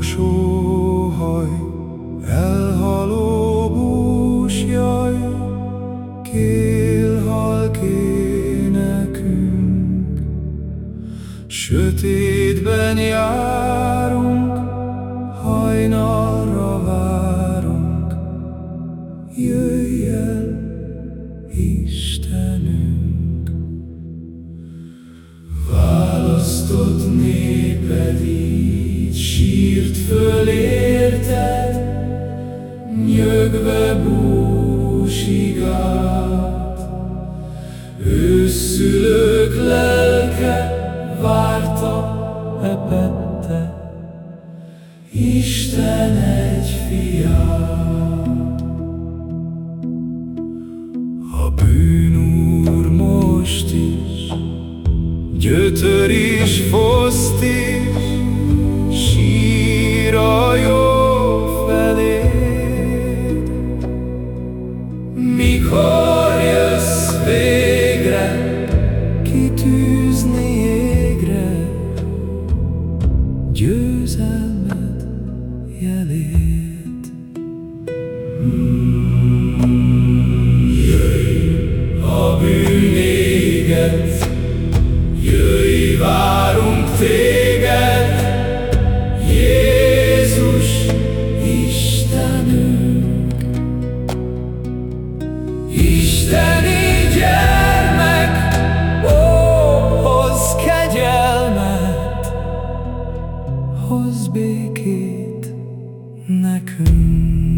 sóhaj, elhaló búsjaj, kélhalk énekünk. Sötétben járunk, hajnalra várunk, jöjj el, néped így sírt föl érted, Nyögve búsigát. Őszülők lelke várta, epette, Isten egy fiát. A bűnúr most is, gyötör is, foszt győzelmed jelét. A bűn éget, hoz békét nekünk.